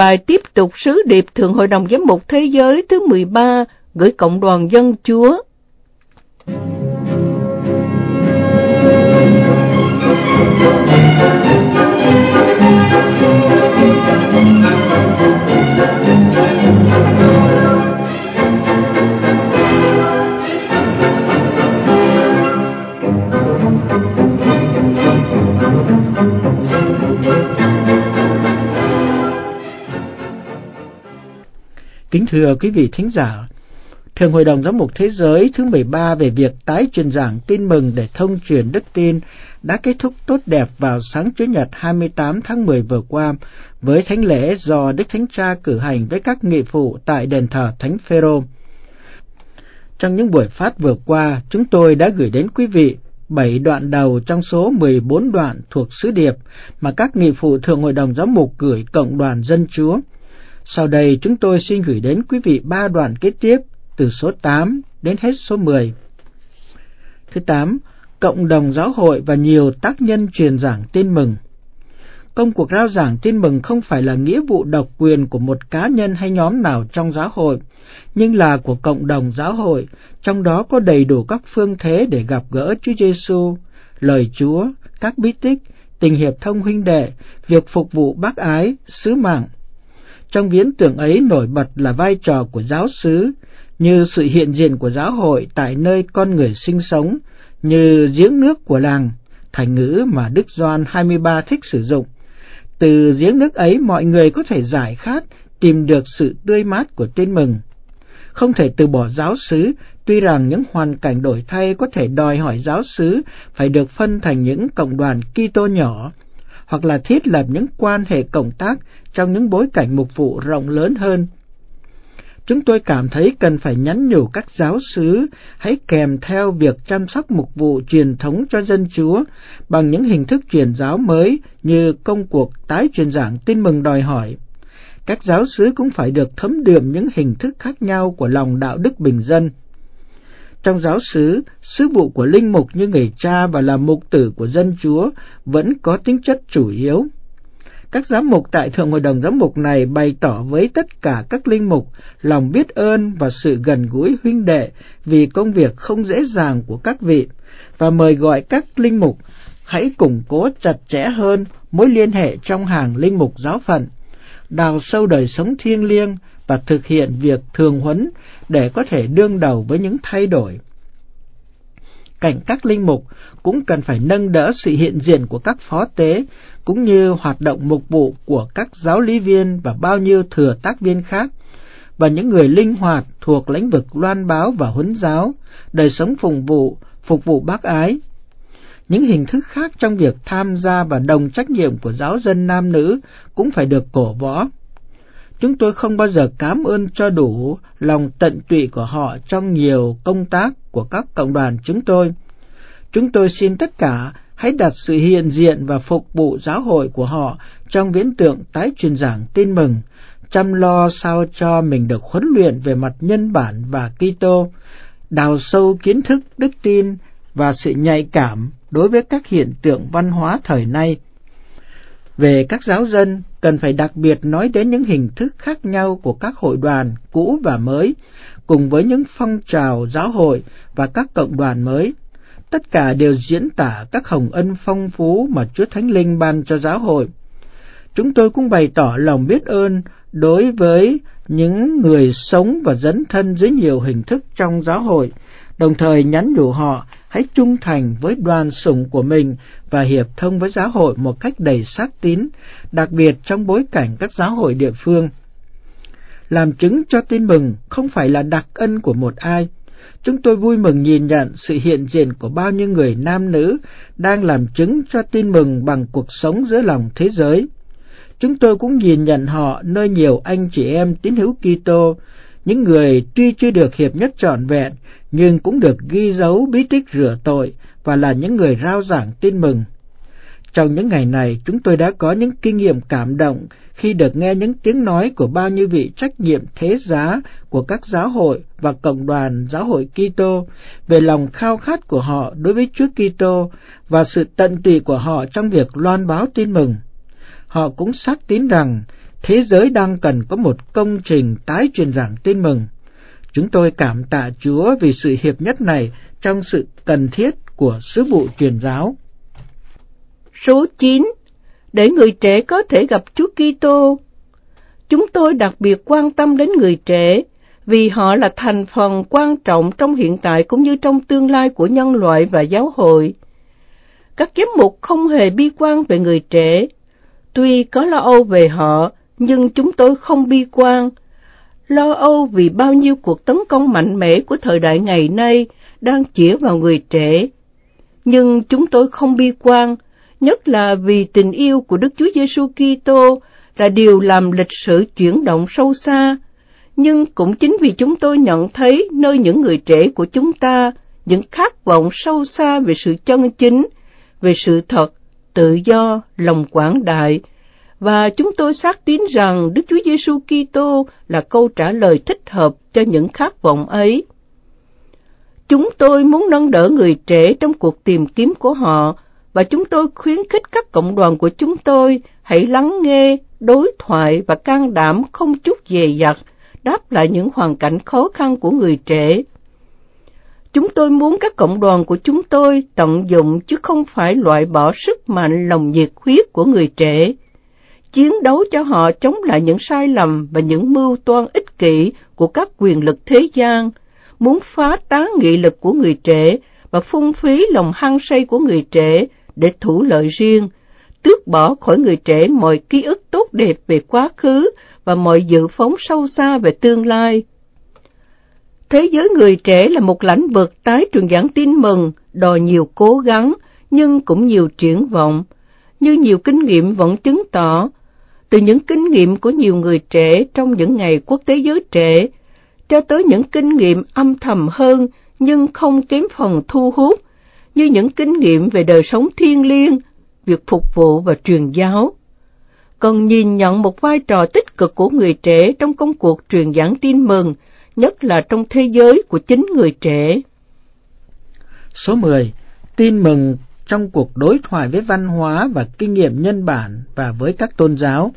Bài tiếp tục sứ điệp Thượng Hội đồng Giám mục Thế giới thứ 13 gửi Cộng đoàn Dân Chúa. Kính thưa quý vị thính giả, Thường Hội đồng Giám mục Thế giới thứ 13 về việc tái truyền giảng tin mừng để thông truyền đức tin đã kết thúc tốt đẹp vào sáng Chủ nhật 28 tháng 10 vừa qua với thánh lễ do Đức Thánh Cha cử hành với các nghị phụ tại đền thờ Thánh Phêrô. Trong những buổi phát vừa qua, chúng tôi đã gửi đến quý vị 7 đoạn đầu trong số 14 đoạn thuộc sứ điệp mà các nghị phụ thường Hội đồng Giám mục gửi Cộng đoàn Dân Chúa sau đây chúng tôi xin gửi đến quý vị ba đoạn kế tiếp từ số 8 đến hết số 10. Thứ 8. Cộng đồng giáo hội và nhiều tác nhân truyền giảng tin mừng. Công cuộc rao giảng tin mừng không phải là nghĩa vụ độc quyền của một cá nhân hay nhóm nào trong giáo hội, nhưng là của cộng đồng giáo hội, trong đó có đầy đủ các phương thế để gặp gỡ Chúa Giêsu, lời Chúa, các bí tích, tình hiệp thông huynh đệ, việc phục vụ bác ái, sứ mạng, trong viễn tưởng ấy nổi bật là vai trò của giáo sứ, như sự hiện diện của giáo hội tại nơi con người sinh sống, như giếng nước của làng, thành ngữ mà Đức Doan 23 thích sử dụng. Từ giếng nước ấy mọi người có thể giải khát, tìm được sự tươi mát của tin mừng. Không thể từ bỏ giáo sứ, tuy rằng những hoàn cảnh đổi thay có thể đòi hỏi giáo sứ phải được phân thành những cộng đoàn Kitô nhỏ, hoặc là thiết lập những quan hệ cộng tác trong những bối cảnh mục vụ rộng lớn hơn. Chúng tôi cảm thấy cần phải nhắn nhủ các giáo sứ hãy kèm theo việc chăm sóc mục vụ truyền thống cho dân Chúa bằng những hình thức truyền giáo mới như công cuộc tái truyền giảng tin mừng đòi hỏi. Các giáo sứ cũng phải được thấm đượm những hình thức khác nhau của lòng đạo đức bình dân. Trong giáo xứ, sứ vụ của linh mục như người cha và là mục tử của dân Chúa vẫn có tính chất chủ yếu. Các giám mục tại Thượng Hội đồng Giám mục này bày tỏ với tất cả các linh mục lòng biết ơn và sự gần gũi huynh đệ vì công việc không dễ dàng của các vị và mời gọi các linh mục hãy củng cố chặt chẽ hơn mối liên hệ trong hàng linh mục giáo phận, đào sâu đời sống thiêng liêng và thực hiện việc thường huấn để có thể đương đầu với những thay đổi. Cạnh các linh mục cũng cần phải nâng đỡ sự hiện diện của các phó tế cũng như hoạt động mục vụ của các giáo lý viên và bao nhiêu thừa tác viên khác và những người linh hoạt thuộc lĩnh vực loan báo và huấn giáo, đời sống phục vụ, phục vụ bác ái. Những hình thức khác trong việc tham gia và đồng trách nhiệm của giáo dân nam nữ cũng phải được cổ võ. Chúng tôi không bao giờ cảm ơn cho đủ lòng tận tụy của họ trong nhiều công tác của các cộng đoàn chúng tôi. Chúng tôi xin tất cả hãy đặt sự hiện diện và phục vụ giáo hội của họ trong viễn tượng tái truyền giảng tin mừng, chăm lo sao cho mình được huấn luyện về mặt nhân bản và Kitô, đào sâu kiến thức đức tin và sự nhạy cảm đối với các hiện tượng văn hóa thời nay. Về các giáo dân, cần phải đặc biệt nói đến những hình thức khác nhau của các hội đoàn cũ và mới, cùng với những phong trào giáo hội và các cộng đoàn mới. Tất cả đều diễn tả các hồng ân phong phú mà Chúa Thánh Linh ban cho giáo hội. Chúng tôi cũng bày tỏ lòng biết ơn đối với những người sống và dấn thân dưới nhiều hình thức trong giáo hội, đồng thời nhắn nhủ họ hãy trung thành với đoàn sủng của mình và hiệp thông với giáo hội một cách đầy sát tín, đặc biệt trong bối cảnh các giáo hội địa phương. Làm chứng cho tin mừng không phải là đặc ân của một ai. Chúng tôi vui mừng nhìn nhận sự hiện diện của bao nhiêu người nam nữ đang làm chứng cho tin mừng bằng cuộc sống giữa lòng thế giới. Chúng tôi cũng nhìn nhận họ nơi nhiều anh chị em tín hữu Kitô, những người tuy chưa được hiệp nhất trọn vẹn nhưng cũng được ghi dấu bí tích rửa tội và là những người rao giảng tin mừng. Trong những ngày này, chúng tôi đã có những kinh nghiệm cảm động khi được nghe những tiếng nói của bao nhiêu vị trách nhiệm thế giá của các giáo hội và cộng đoàn giáo hội Kitô về lòng khao khát của họ đối với Chúa Kitô và sự tận tụy của họ trong việc loan báo tin mừng. Họ cũng xác tín rằng thế giới đang cần có một công trình tái truyền giảng tin mừng. Chúng tôi cảm tạ Chúa vì sự hiệp nhất này trong sự cần thiết của sứ vụ truyền giáo. Số 9. Để người trẻ có thể gặp Chúa Kitô. Chúng tôi đặc biệt quan tâm đến người trẻ vì họ là thành phần quan trọng trong hiện tại cũng như trong tương lai của nhân loại và giáo hội. Các giám mục không hề bi quan về người trẻ. Tuy có lo âu về họ, nhưng chúng tôi không bi quan. Lo âu vì bao nhiêu cuộc tấn công mạnh mẽ của thời đại ngày nay đang chĩa vào người trẻ. Nhưng chúng tôi không bi quan, nhất là vì tình yêu của Đức Chúa Giêsu Kitô là điều làm lịch sử chuyển động sâu xa. Nhưng cũng chính vì chúng tôi nhận thấy nơi những người trẻ của chúng ta những khát vọng sâu xa về sự chân chính, về sự thật, tự do, lòng quảng đại, và chúng tôi xác tín rằng Đức Chúa Giêsu Kitô là câu trả lời thích hợp cho những khát vọng ấy. Chúng tôi muốn nâng đỡ người trẻ trong cuộc tìm kiếm của họ và chúng tôi khuyến khích các cộng đoàn của chúng tôi hãy lắng nghe, đối thoại và can đảm không chút dè dặt đáp lại những hoàn cảnh khó khăn của người trẻ. Chúng tôi muốn các cộng đoàn của chúng tôi tận dụng chứ không phải loại bỏ sức mạnh lòng nhiệt huyết của người trẻ. Chiến đấu cho họ chống lại những sai lầm và những mưu toan ích kỷ của các quyền lực thế gian, muốn phá tán nghị lực của người trẻ và phung phí lòng hăng say của người trẻ để thủ lợi riêng, tước bỏ khỏi người trẻ mọi ký ức tốt đẹp về quá khứ và mọi dự phóng sâu xa về tương lai. Thế giới người trẻ là một lãnh vực tái truyền giảng tin mừng, đòi nhiều cố gắng, nhưng cũng nhiều triển vọng. Như nhiều kinh nghiệm vẫn chứng tỏ, từ những kinh nghiệm của nhiều người trẻ trong những ngày quốc tế giới trẻ, cho tới những kinh nghiệm âm thầm hơn nhưng không kém phần thu hút, như những kinh nghiệm về đời sống thiên liêng, việc phục vụ và truyền giáo. Cần nhìn nhận một vai trò tích cực của người trẻ trong công cuộc truyền giảng tin mừng, nhất là trong thế giới của chính người trẻ. Số 10. Tin mừng trong cuộc đối thoại với văn hóa và kinh nghiệm nhân bản và với các tôn giáo.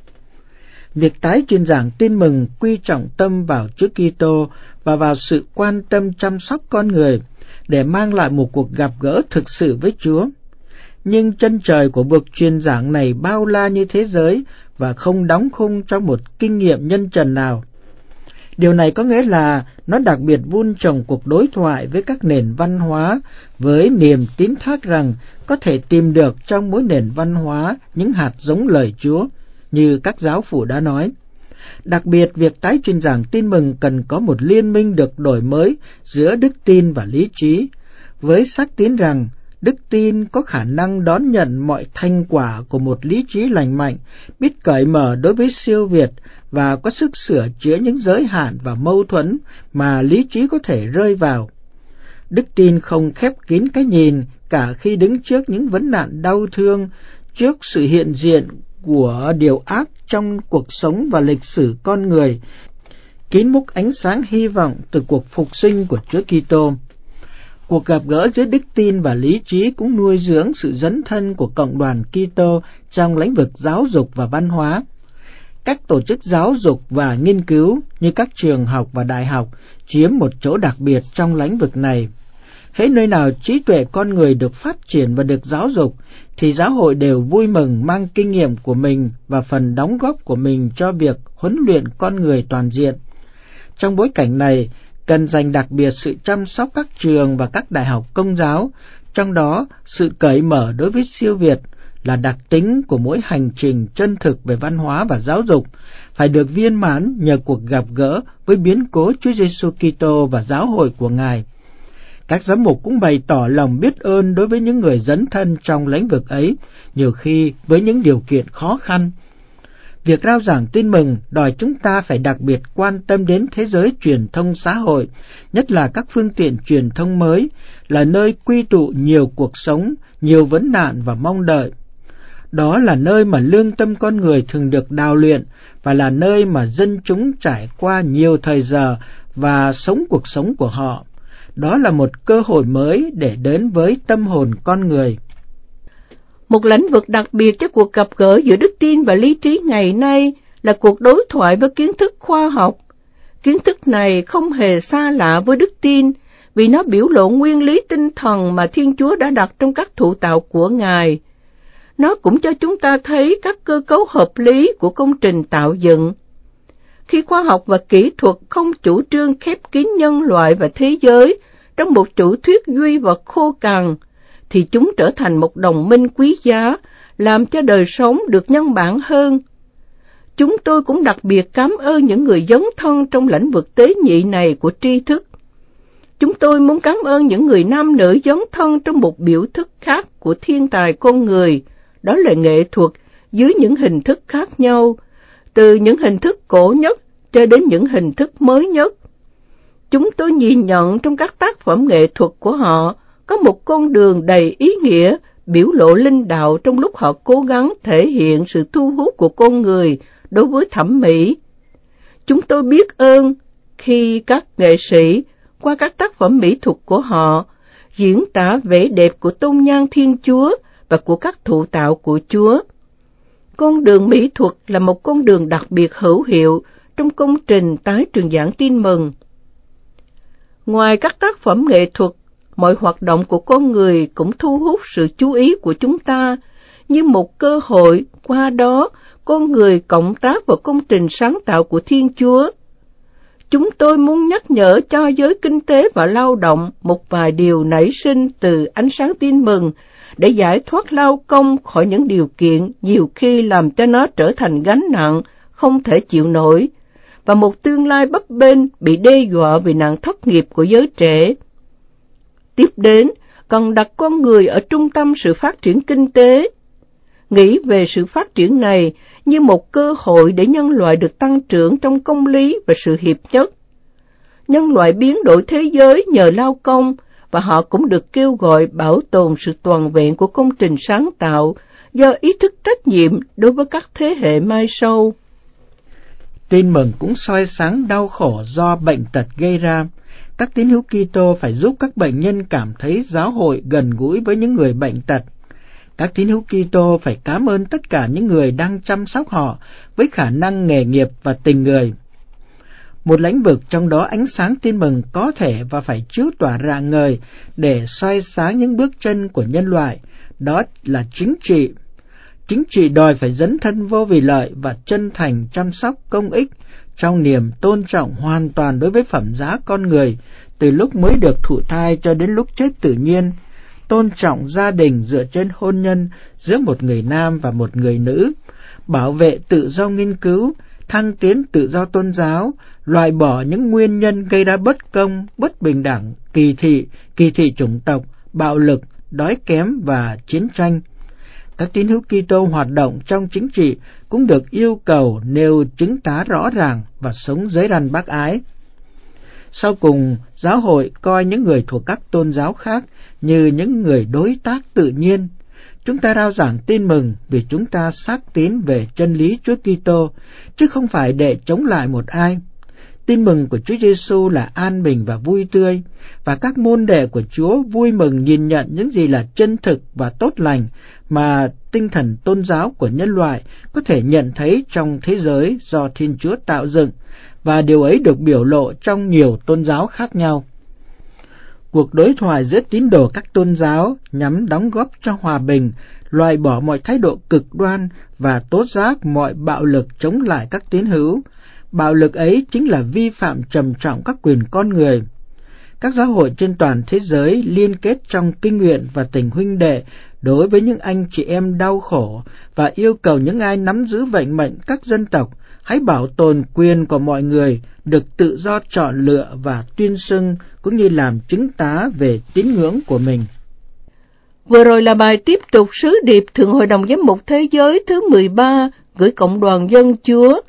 Việc tái truyền giảng tin mừng quy trọng tâm vào Chúa Kitô và vào sự quan tâm chăm sóc con người để mang lại một cuộc gặp gỡ thực sự với Chúa. Nhưng chân trời của bậc truyền giảng này bao la như thế giới và không đóng khung trong một kinh nghiệm nhân trần nào. Điều này có nghĩa là nó đặc biệt vun trồng cuộc đối thoại với các nền văn hóa với niềm tín thác rằng có thể tìm được trong mỗi nền văn hóa những hạt giống lời Chúa, như các giáo phụ đã nói. Đặc biệt, việc tái truyền giảng tin mừng cần có một liên minh được đổi mới giữa đức tin và lý trí, với xác tín rằng đức tin có khả năng đón nhận mọi thành quả của một lý trí lành mạnh, biết cởi mở đối với siêu việt và có sức sửa chữa những giới hạn và mâu thuẫn mà lý trí có thể rơi vào. Đức tin không khép kín cái nhìn cả khi đứng trước những vấn nạn đau thương, trước sự hiện diện của điều ác trong cuộc sống và lịch sử con người, kín múc ánh sáng hy vọng từ cuộc phục sinh của Chúa Kitô. Cuộc gặp gỡ giữa đức tin và lý trí cũng nuôi dưỡng sự dấn thân của cộng đoàn Kitô trong lĩnh vực giáo dục và văn hóa. Các tổ chức giáo dục và nghiên cứu như các trường học và đại học chiếm một chỗ đặc biệt trong lĩnh vực này. Hễ nơi nào trí tuệ con người được phát triển và được giáo dục, thì giáo hội đều vui mừng mang kinh nghiệm của mình và phần đóng góp của mình cho việc huấn luyện con người toàn diện. Trong bối cảnh này, cần dành đặc biệt sự chăm sóc các trường và các đại học công giáo, trong đó sự cởi mở đối với siêu Việt là đặc tính của mỗi hành trình chân thực về văn hóa và giáo dục, phải được viên mãn nhờ cuộc gặp gỡ với biến cố Chúa Giêsu Kitô và giáo hội của Ngài. Các giám mục cũng bày tỏ lòng biết ơn đối với những người dấn thân trong lĩnh vực ấy, nhiều khi với những điều kiện khó khăn. Việc rao giảng tin mừng đòi chúng ta phải đặc biệt quan tâm đến thế giới truyền thông xã hội, nhất là các phương tiện truyền thông mới, là nơi quy tụ nhiều cuộc sống, nhiều vấn nạn và mong đợi. Đó là nơi mà lương tâm con người thường được đào luyện và là nơi mà dân chúng trải qua nhiều thời giờ và sống cuộc sống của họ. Đó là một cơ hội mới để đến với tâm hồn con người. Một lĩnh vực đặc biệt cho cuộc gặp gỡ giữa đức tin và lý trí ngày nay là cuộc đối thoại với kiến thức khoa học. Kiến thức này không hề xa lạ với đức tin, vì nó biểu lộ nguyên lý tinh thần mà Thiên Chúa đã đặt trong các thụ tạo của Ngài. Nó cũng cho chúng ta thấy các cơ cấu hợp lý của công trình tạo dựng. Khi khoa học và kỹ thuật không chủ trương khép kín nhân loại và thế giới trong một chủ thuyết duy vật khô cằn, thì chúng trở thành một đồng minh quý giá, làm cho đời sống được nhân bản hơn. Chúng tôi cũng đặc biệt cảm ơn những người dấn thân trong lĩnh vực tế nhị này của tri thức. Chúng tôi muốn cảm ơn những người nam nữ dấn thân trong một biểu thức khác của thiên tài con người, đó là nghệ thuật dưới những hình thức khác nhau, từ những hình thức cổ nhất cho đến những hình thức mới nhất. Chúng tôi nhìn nhận trong các tác phẩm nghệ thuật của họ có một con đường đầy ý nghĩa, biểu lộ linh đạo trong lúc họ cố gắng thể hiện sự thu hút của con người đối với thẩm mỹ. Chúng tôi biết ơn khi các nghệ sĩ, qua các tác phẩm mỹ thuật của họ, diễn tả vẻ đẹp của tôn nhan Thiên Chúa và của các thụ tạo của Chúa. Con đường mỹ thuật là một con đường đặc biệt hữu hiệu trong công trình tái truyền giảng tin mừng. Ngoài các tác phẩm nghệ thuật, mọi hoạt động của con người cũng thu hút sự chú ý của chúng ta như một cơ hội, qua đó, con người cộng tác vào công trình sáng tạo của Thiên Chúa. Chúng tôi muốn nhắc nhở cho giới kinh tế và lao động một vài điều nảy sinh từ ánh sáng tin mừng để giải thoát lao công khỏi những điều kiện nhiều khi làm cho nó trở thành gánh nặng, không thể chịu nổi, và một tương lai bấp bênh bị đe dọa vì nạn thất nghiệp của giới trẻ. Tiếp đến, cần đặt con người ở trung tâm sự phát triển kinh tế. Nghĩ về sự phát triển này như một cơ hội để nhân loại được tăng trưởng trong công lý và sự hiệp nhất. Nhân loại biến đổi thế giới nhờ lao công và họ cũng được kêu gọi bảo tồn sự toàn vẹn của công trình sáng tạo do ý thức trách nhiệm đối với các thế hệ mai sau. Tin mừng cũng soi sáng đau khổ do bệnh tật gây ra. Các tín hữu Kitô phải giúp các bệnh nhân cảm thấy giáo hội gần gũi với những người bệnh tật. Các tín hữu Kitô phải cảm ơn tất cả những người đang chăm sóc họ với khả năng nghề nghiệp và tình người. Một lĩnh vực trong đó ánh sáng tin mừng có thể và phải chiếu tỏa rạng ngời để soi sáng những bước chân của nhân loại, đó là chính trị Chính trị đòi phải dấn thân vô vì lợi và chân thành chăm sóc công ích trong niềm tôn trọng hoàn toàn đối với phẩm giá con người từ lúc mới được thụ thai cho đến lúc chết tự nhiên, tôn trọng gia đình dựa trên hôn nhân giữa một người nam và một người nữ, bảo vệ tự do nghiên cứu, thăng tiến tự do tôn giáo, loại bỏ những nguyên nhân gây ra bất công, bất bình đẳng, kỳ thị, kỳ thị chủng tộc, bạo lực, đói kém và chiến tranh các tín hữu Kitô hoạt động trong chính trị cũng được yêu cầu nêu chứng tá rõ ràng và sống giới răn bác ái. Sau cùng, giáo hội coi những người thuộc các tôn giáo khác như những người đối tác tự nhiên. Chúng ta rao giảng tin mừng vì chúng ta xác tín về chân lý Chúa Kitô, chứ không phải để chống lại một ai. Tin mừng của Chúa Giêsu là an bình và vui tươi, và các môn đệ của Chúa vui mừng nhìn nhận những gì là chân thực và tốt lành mà tinh thần tôn giáo của nhân loại có thể nhận thấy trong thế giới do Thiên Chúa tạo dựng, và điều ấy được biểu lộ trong nhiều tôn giáo khác nhau. Cuộc đối thoại giữa tín đồ các tôn giáo nhằm đóng góp cho hòa bình, loại bỏ mọi thái độ cực đoan và tố giác mọi bạo lực chống lại các tín hữu, Bạo lực ấy chính là vi phạm trầm trọng các quyền con người. Các giáo hội trên toàn thế giới liên kết trong kinh nguyện và tình huynh đệ đối với những anh chị em đau khổ và yêu cầu những ai nắm giữ vận mệnh các dân tộc hãy bảo tồn quyền của mọi người được tự do chọn lựa và tuyên xưng cũng như làm chứng tá về tín ngưỡng của mình. Vừa rồi là bài tiếp tục sứ điệp Thượng Hội đồng Giám mục Thế giới thứ 13 gửi Cộng đoàn Dân Chúa